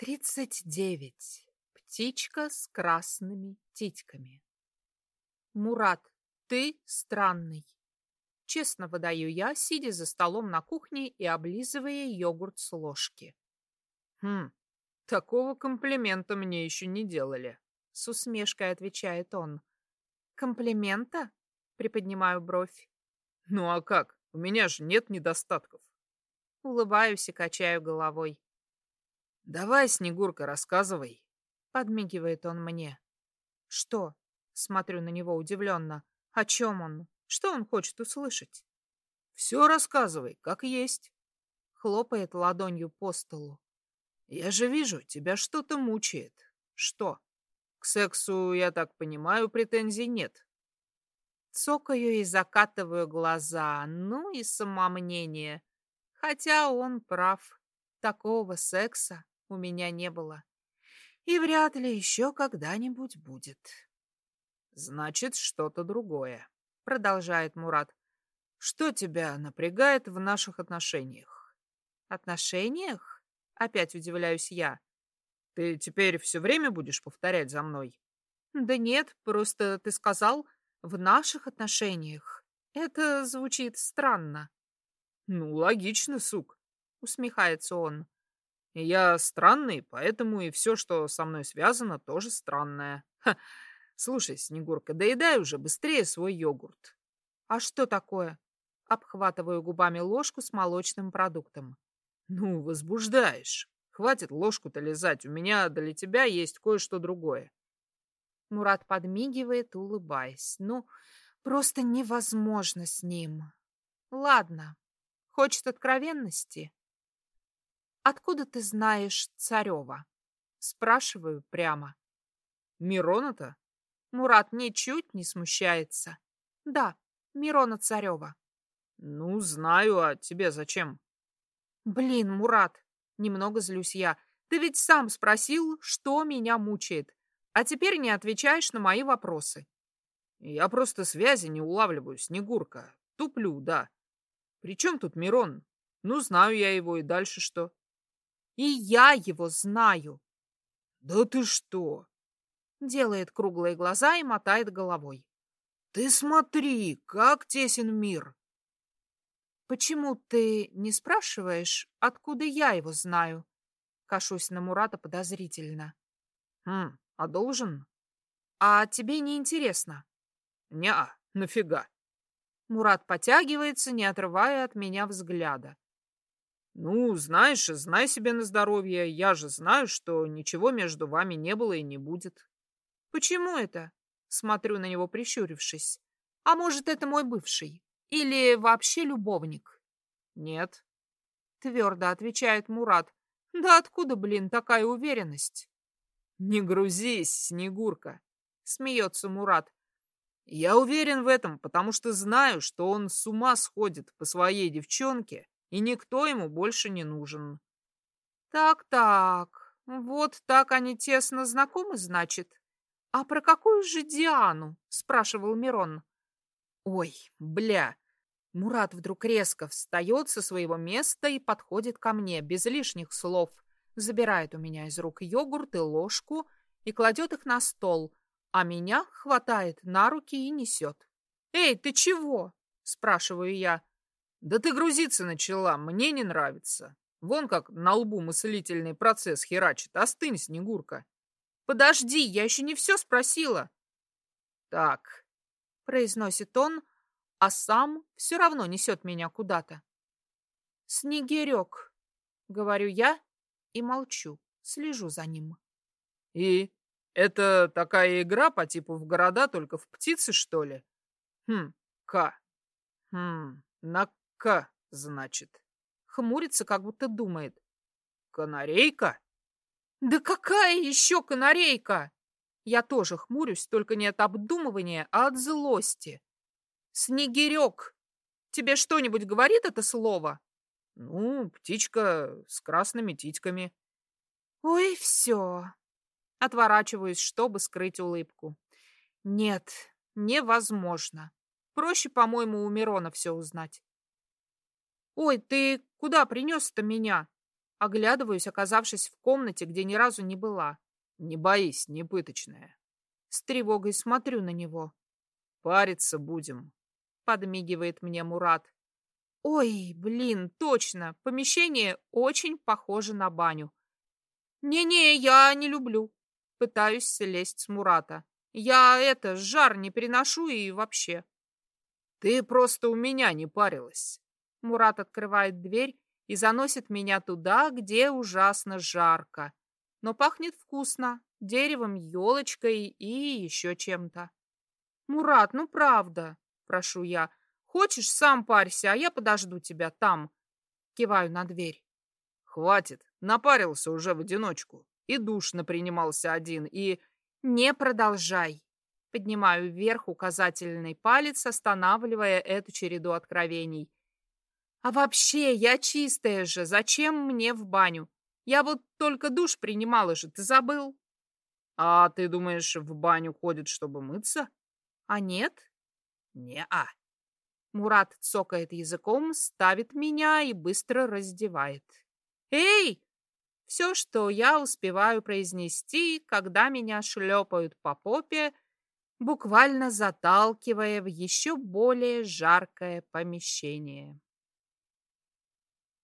Тридцать девять. Птичка с красными титьками. Мурат, ты странный. Честно выдаю я, сидя за столом на кухне и облизывая йогурт с ложки. Хм, такого комплимента мне еще не делали. С усмешкой отвечает он. Комплимента? Приподнимаю бровь. Ну а как? У меня же нет недостатков. Улыбаюсь и качаю головой. «Давай, Снегурка, рассказывай», — подмигивает он мне. «Что?» — смотрю на него удивленно. «О чем он? Что он хочет услышать?» «Все рассказывай, как есть», — хлопает ладонью по столу. «Я же вижу, тебя что-то мучает. Что? К сексу, я так понимаю, претензий нет». Цокаю и закатываю глаза, ну и самомнение. Хотя он прав. Такого секса у меня не было. И вряд ли еще когда-нибудь будет. Значит, что-то другое, продолжает Мурат. Что тебя напрягает в наших отношениях? Отношениях? Опять удивляюсь я. Ты теперь все время будешь повторять за мной? Да нет, просто ты сказал «в наших отношениях». Это звучит странно. Ну, логично, сук, усмехается он. Я странный, поэтому и все, что со мной связано, тоже странное. Ха. Слушай, Снегурка, доедай уже быстрее свой йогурт. А что такое? Обхватываю губами ложку с молочным продуктом. Ну, возбуждаешь. Хватит ложку-то лизать, у меня для тебя есть кое-что другое. Мурат подмигивает, улыбаясь. Ну, просто невозможно с ним. Ладно, хочет откровенности? «Откуда ты знаешь Царева?» Спрашиваю прямо. «Мирона-то?» Мурат ничуть не смущается. «Да, Мирона Царева». «Ну, знаю, а тебе зачем?» «Блин, Мурат, немного злюсь я. Ты ведь сам спросил, что меня мучает, а теперь не отвечаешь на мои вопросы». «Я просто связи не улавливаю, Снегурка. Туплю, да. При чем тут Мирон? Ну, знаю я его, и дальше что?» И я его знаю. Да ты что? Делает круглые глаза и мотает головой. Ты смотри, как тесен мир. Почему ты не спрашиваешь, откуда я его знаю? Кашусь на Мурата подозрительно. Хм, а должен? А тебе не интересно? Неа, нафига? Мурат потягивается, не отрывая от меня взгляда. Ну, знаешь, знай себе на здоровье. Я же знаю, что ничего между вами не было и не будет. Почему это? Смотрю на него, прищурившись. А может, это мой бывший? Или вообще любовник? Нет. Твердо отвечает Мурат. Да откуда, блин, такая уверенность? Не грузись, Снегурка. Смеется Мурат. Я уверен в этом, потому что знаю, что он с ума сходит по своей девчонке и никто ему больше не нужен. Так-так, вот так они тесно знакомы, значит? А про какую же Диану? Спрашивал Мирон. Ой, бля. Мурат вдруг резко встает со своего места и подходит ко мне без лишних слов. Забирает у меня из рук йогурт и ложку и кладет их на стол, а меня хватает на руки и несет. «Эй, ты чего?» – спрашиваю я. Да ты грузиться начала, мне не нравится. Вон как на лбу мыслительный процесс херачит. Остынь, Снегурка. Подожди, я еще не все спросила. Так, произносит он, а сам все равно несет меня куда-то. Снегирек, говорю я и молчу, слежу за ним. И это такая игра по типу в города, только в птицы, что ли? Хм, К. Хм, на к, значит. Хмурится, как будто думает. Канарейка? Да какая еще канарейка? Я тоже хмурюсь, только не от обдумывания, а от злости. Снегирек. Тебе что-нибудь говорит это слово? Ну, птичка с красными титьками. Ой, все. Отворачиваюсь, чтобы скрыть улыбку. Нет, невозможно. Проще, по-моему, у Мирона все узнать. «Ой, ты куда принес-то меня?» Оглядываюсь, оказавшись в комнате, где ни разу не была. Не боись, не пыточная. С тревогой смотрю на него. Париться будем, подмигивает мне Мурат. Ой, блин, точно, помещение очень похоже на баню. Не-не, я не люблю. Пытаюсь слезть с Мурата. Я это, жар не переношу и вообще. Ты просто у меня не парилась. Мурат открывает дверь и заносит меня туда, где ужасно жарко. Но пахнет вкусно, деревом, елочкой и еще чем-то. Мурат, ну правда, прошу я. Хочешь, сам парься, а я подожду тебя там. Киваю на дверь. Хватит, напарился уже в одиночку. И душно принимался один, и... Не продолжай. Поднимаю вверх указательный палец, останавливая эту череду откровений. А вообще, я чистая же, зачем мне в баню? Я вот только душ принимала же, ты забыл? А ты думаешь, в баню ходит, чтобы мыться? А нет? Не-а. Мурат цокает языком, ставит меня и быстро раздевает. «Эй!» Все, что я успеваю произнести, когда меня шлепают по попе, буквально заталкивая в еще более жаркое помещение.